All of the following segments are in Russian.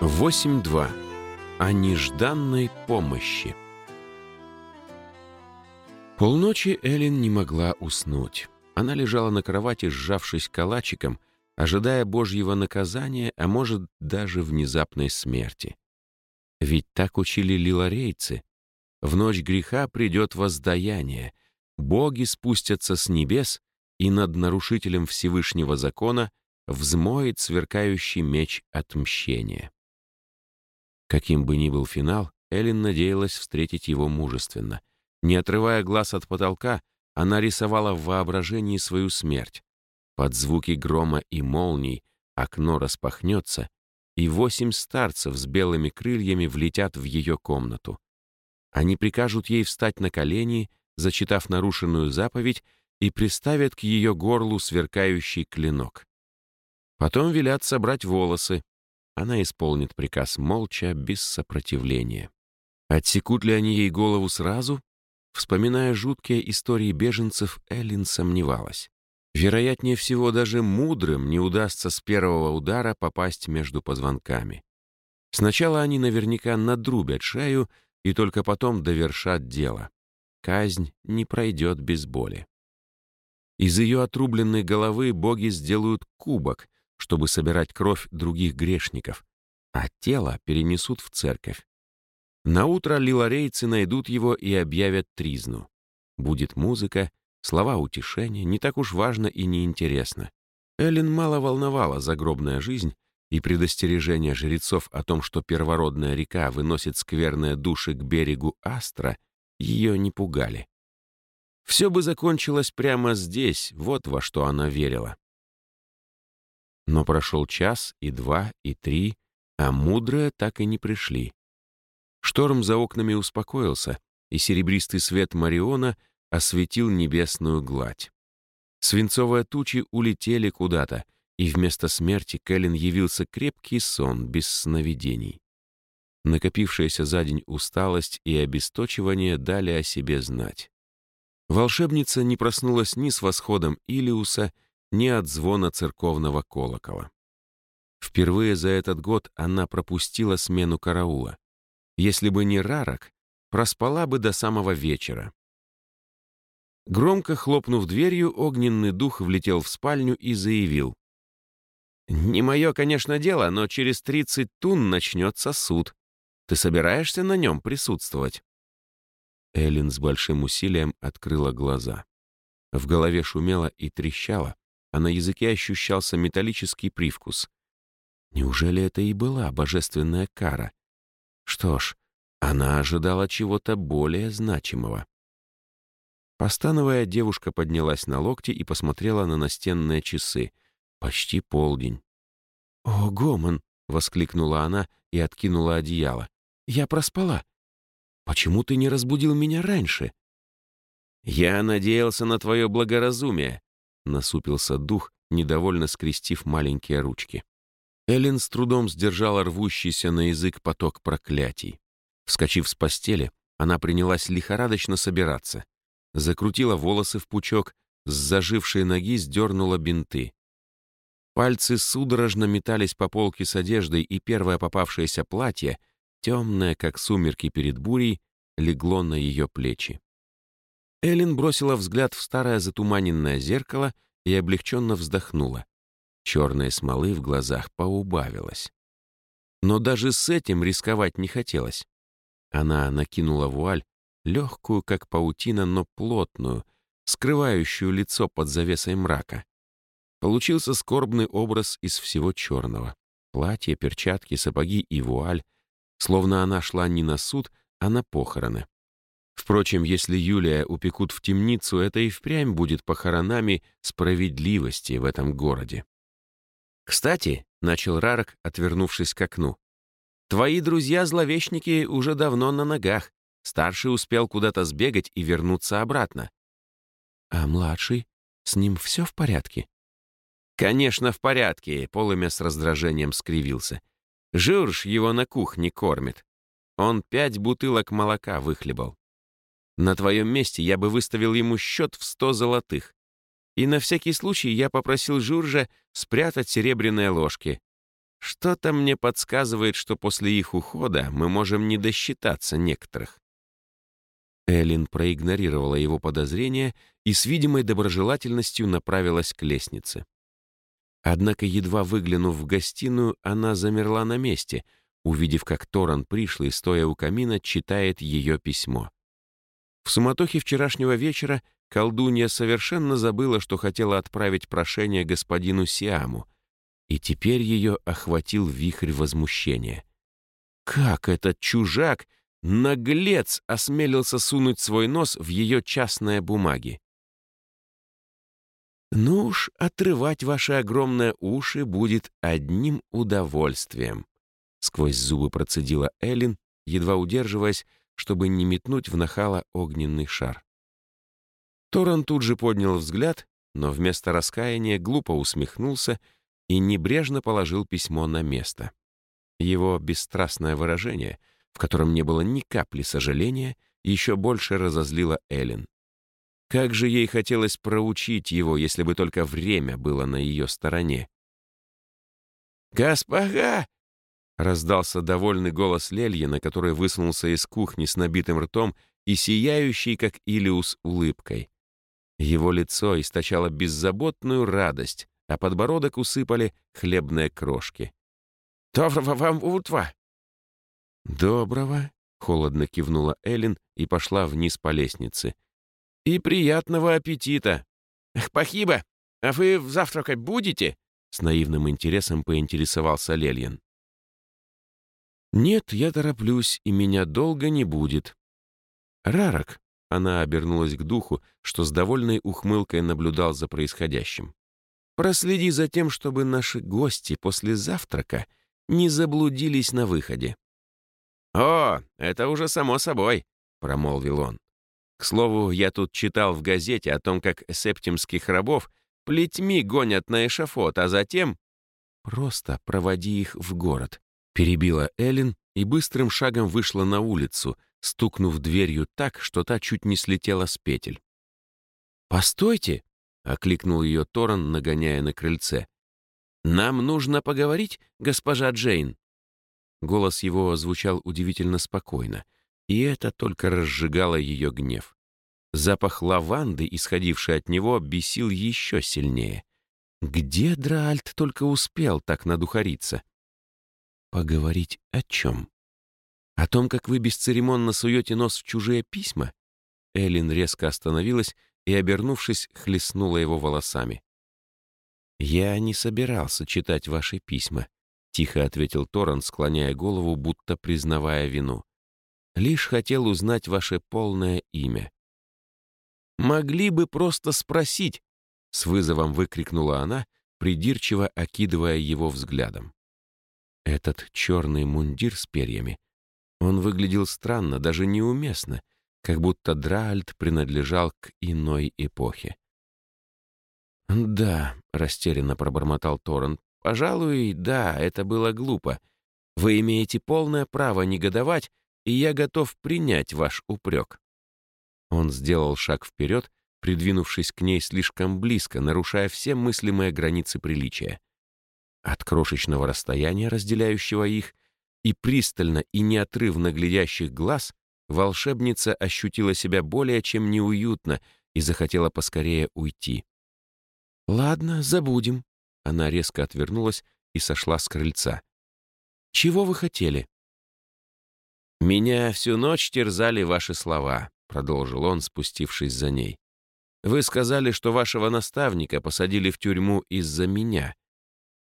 8.2. О нежданной помощи. Полночи Эллен не могла уснуть. Она лежала на кровати, сжавшись калачиком, ожидая Божьего наказания, а может, даже внезапной смерти. Ведь так учили лиларейцы. В ночь греха придет воздаяние, боги спустятся с небес, и над нарушителем Всевышнего закона взмоет сверкающий меч отмщения. Каким бы ни был финал, Эллен надеялась встретить его мужественно. Не отрывая глаз от потолка, она рисовала в воображении свою смерть. Под звуки грома и молний окно распахнется, и восемь старцев с белыми крыльями влетят в ее комнату. Они прикажут ей встать на колени, зачитав нарушенную заповедь, и приставят к ее горлу сверкающий клинок. Потом велят собрать волосы, она исполнит приказ молча, без сопротивления. Отсекут ли они ей голову сразу? Вспоминая жуткие истории беженцев, Эллин сомневалась. Вероятнее всего, даже мудрым не удастся с первого удара попасть между позвонками. Сначала они наверняка надрубят шею и только потом довершат дело. Казнь не пройдет без боли. Из ее отрубленной головы боги сделают кубок, чтобы собирать кровь других грешников, а тело перенесут в церковь. Наутро лиларейцы найдут его и объявят тризну. Будет музыка, слова утешения, не так уж важно и неинтересно. Эллен мало волновала загробная жизнь, и предостережения жрецов о том, что первородная река выносит скверные души к берегу Астра, ее не пугали. Все бы закончилось прямо здесь, вот во что она верила. Но прошел час, и два, и три, а мудрые так и не пришли. Шторм за окнами успокоился, и серебристый свет Мариона осветил небесную гладь. Свинцовые тучи улетели куда-то, и вместо смерти Кэлен явился крепкий сон без сновидений. Накопившаяся за день усталость и обесточивание дали о себе знать. Волшебница не проснулась ни с восходом Илиуса, ни от звона церковного колокола. Впервые за этот год она пропустила смену караула. Если бы не Рарок, проспала бы до самого вечера. Громко хлопнув дверью, огненный дух влетел в спальню и заявил. «Не мое, конечно, дело, но через 30 тун начнется суд. Ты собираешься на нем присутствовать?» Эллен с большим усилием открыла глаза. В голове шумело и трещало, а на языке ощущался металлический привкус. Неужели это и была божественная кара? Что ж, она ожидала чего-то более значимого. Постановая, девушка поднялась на локти и посмотрела на настенные часы. Почти полдень. «О, Гомон!» — воскликнула она и откинула одеяло. «Я проспала. Почему ты не разбудил меня раньше?» «Я надеялся на твое благоразумие», насупился дух, недовольно скрестив маленькие ручки. Эллен с трудом сдержала рвущийся на язык поток проклятий. Вскочив с постели, она принялась лихорадочно собираться. Закрутила волосы в пучок, с зажившей ноги сдернула бинты. Пальцы судорожно метались по полке с одеждой, и первое попавшееся платье, темное, как сумерки перед бурей, легло на ее плечи. Эллен бросила взгляд в старое затуманенное зеркало и облегченно вздохнула. Черной смолы в глазах поубавилось. Но даже с этим рисковать не хотелось. Она накинула вуаль, легкую, как паутина, но плотную, скрывающую лицо под завесой мрака. Получился скорбный образ из всего черного. Платье, перчатки, сапоги и вуаль, словно она шла не на суд, а на похороны. Впрочем, если Юлия упекут в темницу, это и впрямь будет похоронами справедливости в этом городе. «Кстати», — начал Рарок, отвернувшись к окну, «твои друзья-зловещники уже давно на ногах. Старший успел куда-то сбегать и вернуться обратно». «А младший? С ним все в порядке?» «Конечно, в порядке», — Полымя с раздражением скривился. «Журж его на кухне кормит. Он пять бутылок молока выхлебал. На твоем месте я бы выставил ему счет в сто золотых. И на всякий случай я попросил Журжа спрятать серебряные ложки. Что-то мне подсказывает, что после их ухода мы можем не досчитаться некоторых. Эллин проигнорировала его подозрения и с видимой доброжелательностью направилась к лестнице. Однако, едва выглянув в гостиную, она замерла на месте, увидев, как Торан пришлый, стоя у камина, читает ее письмо. В суматохе вчерашнего вечера колдунья совершенно забыла, что хотела отправить прошение господину Сиаму, и теперь ее охватил вихрь возмущения. Как этот чужак, наглец, осмелился сунуть свой нос в ее частные бумаги? «Ну уж, отрывать ваши огромные уши будет одним удовольствием», сквозь зубы процедила Эллен, едва удерживаясь, чтобы не метнуть в нахала огненный шар. Торан тут же поднял взгляд, но вместо раскаяния глупо усмехнулся и небрежно положил письмо на место. Его бесстрастное выражение, в котором не было ни капли сожаления, еще больше разозлило Эллен. Как же ей хотелось проучить его, если бы только время было на ее стороне. «Госпожа!» — раздался довольный голос Лельена, который высунулся из кухни с набитым ртом и сияющий, как Илиус, улыбкой. Его лицо источало беззаботную радость, а подбородок усыпали хлебные крошки. «Доброго вам утра!» «Доброго!» — холодно кивнула Эллен и пошла вниз по лестнице. «И приятного аппетита!» «Пахиба, а вы завтракать будете?» С наивным интересом поинтересовался Лельин. «Нет, я тороплюсь, и меня долго не будет». «Рарок!» — она обернулась к духу, что с довольной ухмылкой наблюдал за происходящим. Проследи за тем, чтобы наши гости после завтрака не заблудились на выходе». «О, это уже само собой», — промолвил он. «К слову, я тут читал в газете о том, как септимских рабов плетьми гонят на эшафот, а затем...» «Просто проводи их в город», — перебила Эллен и быстрым шагом вышла на улицу, стукнув дверью так, что та чуть не слетела с петель. «Постойте!» окликнул ее Торан, нагоняя на крыльце. «Нам нужно поговорить, госпожа Джейн». Голос его звучал удивительно спокойно, и это только разжигало ее гнев. Запах лаванды, исходивший от него, бесил еще сильнее. Где Драальд только успел так надухариться? Поговорить о чем? О том, как вы бесцеремонно суете нос в чужие письма? Эллен резко остановилась и, обернувшись, хлестнула его волосами. «Я не собирался читать ваши письма», — тихо ответил Торрен, склоняя голову, будто признавая вину. «Лишь хотел узнать ваше полное имя». «Могли бы просто спросить», — с вызовом выкрикнула она, придирчиво окидывая его взглядом. Этот черный мундир с перьями, он выглядел странно, даже неуместно — как будто Драальд принадлежал к иной эпохе. «Да», — растерянно пробормотал Торрен, — «пожалуй, да, это было глупо. Вы имеете полное право негодовать, и я готов принять ваш упрек». Он сделал шаг вперед, придвинувшись к ней слишком близко, нарушая все мыслимые границы приличия. От крошечного расстояния, разделяющего их, и пристально и неотрывно глядящих глаз волшебница ощутила себя более чем неуютно и захотела поскорее уйти. «Ладно, забудем». Она резко отвернулась и сошла с крыльца. «Чего вы хотели?» «Меня всю ночь терзали ваши слова», — продолжил он, спустившись за ней. «Вы сказали, что вашего наставника посадили в тюрьму из-за меня.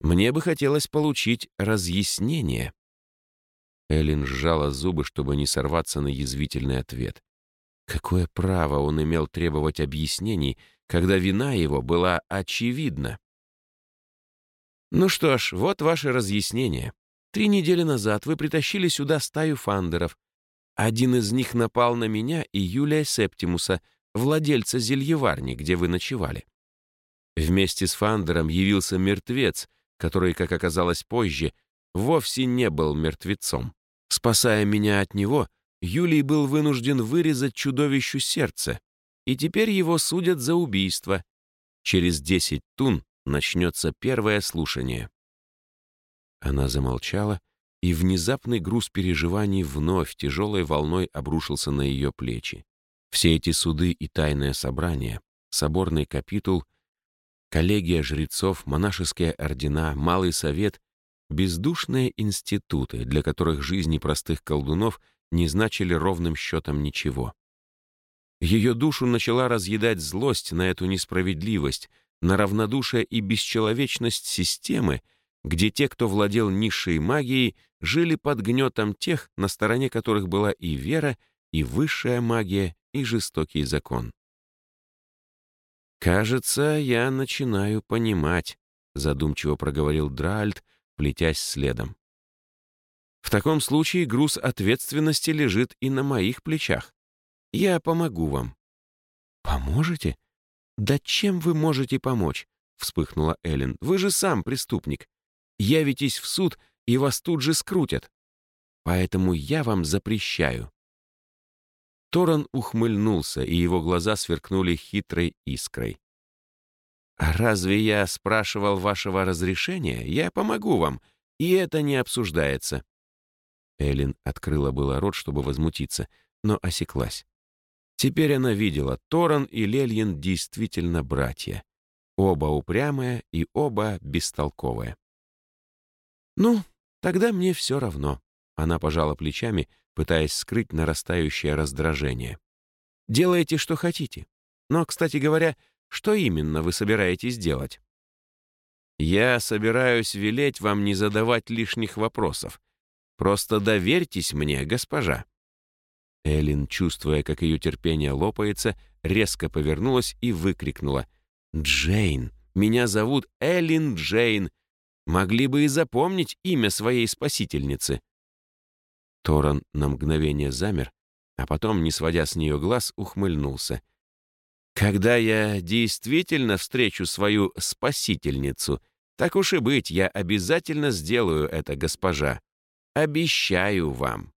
Мне бы хотелось получить разъяснение». Эллен сжала зубы, чтобы не сорваться на язвительный ответ. Какое право он имел требовать объяснений, когда вина его была очевидна? «Ну что ж, вот ваше разъяснение. Три недели назад вы притащили сюда стаю фандеров. Один из них напал на меня и Юлия Септимуса, владельца зельеварни, где вы ночевали. Вместе с фандером явился мертвец, который, как оказалось позже, вовсе не был мертвецом. Спасая меня от него, Юлий был вынужден вырезать чудовищу сердце, и теперь его судят за убийство. Через десять тун начнется первое слушание. Она замолчала, и внезапный груз переживаний вновь тяжелой волной обрушился на ее плечи. Все эти суды и тайное собрание, соборный капитул, коллегия жрецов, монашеские ордена, малый совет — бездушные институты, для которых жизни простых колдунов не значили ровным счетом ничего. Ее душу начала разъедать злость на эту несправедливость, на равнодушие и бесчеловечность системы, где те, кто владел низшей магией, жили под гнетом тех, на стороне которых была и вера, и высшая магия, и жестокий закон. «Кажется, я начинаю понимать», — задумчиво проговорил Дральд, плетясь следом. «В таком случае груз ответственности лежит и на моих плечах. Я помогу вам». «Поможете? Да чем вы можете помочь?» — вспыхнула Эллен. «Вы же сам преступник. Явитесь в суд, и вас тут же скрутят. Поэтому я вам запрещаю». Торан ухмыльнулся, и его глаза сверкнули хитрой искрой. «А разве я спрашивал вашего разрешения? Я помогу вам, и это не обсуждается». Эллен открыла было рот, чтобы возмутиться, но осеклась. Теперь она видела, Торан и Лельин действительно братья. Оба упрямые и оба бестолковые. «Ну, тогда мне все равно», — она пожала плечами, пытаясь скрыть нарастающее раздражение. «Делайте, что хотите. Но, кстати говоря, что именно вы собираетесь делать?» «Я собираюсь велеть вам не задавать лишних вопросов. Просто доверьтесь мне, госпожа». Эллен, чувствуя, как ее терпение лопается, резко повернулась и выкрикнула. «Джейн! Меня зовут Эллен Джейн! Могли бы и запомнить имя своей спасительницы!» Торан на мгновение замер, а потом, не сводя с нее глаз, ухмыльнулся. «Когда я действительно встречу свою спасительницу, так уж и быть, я обязательно сделаю это, госпожа. Обещаю вам».